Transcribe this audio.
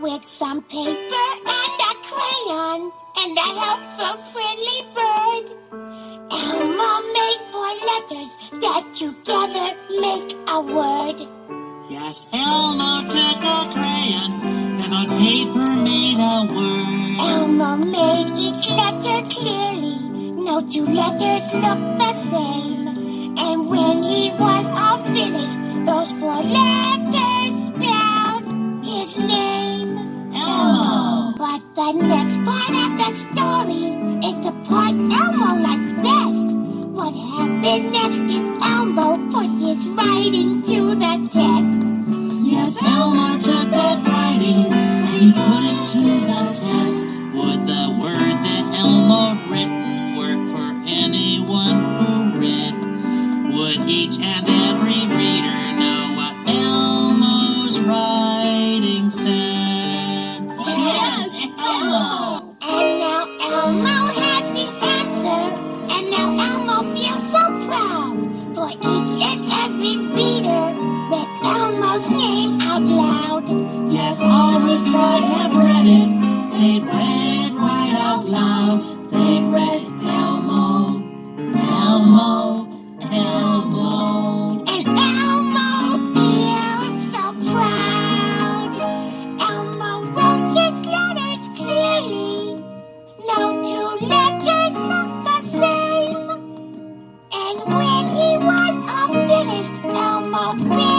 with some paper and a crayon and a helpful friendly bird. Elmo made four letters that together make a word. Yes, Elmo took a crayon and on paper made a word. Elmo made each letter clearly. No two letters look the same. The next part of the story is the part Elmo likes best. What happened next is Elmo put his writing to the test. Yes, Elmo took that writing and he put it to the test. Would the word that Elmo written work for anyone who read? Would each and every Elmo! And now Elmo has the answer. And now Elmo feels so proud. For each and every reader read Elmo's name out loud. Yes, all me.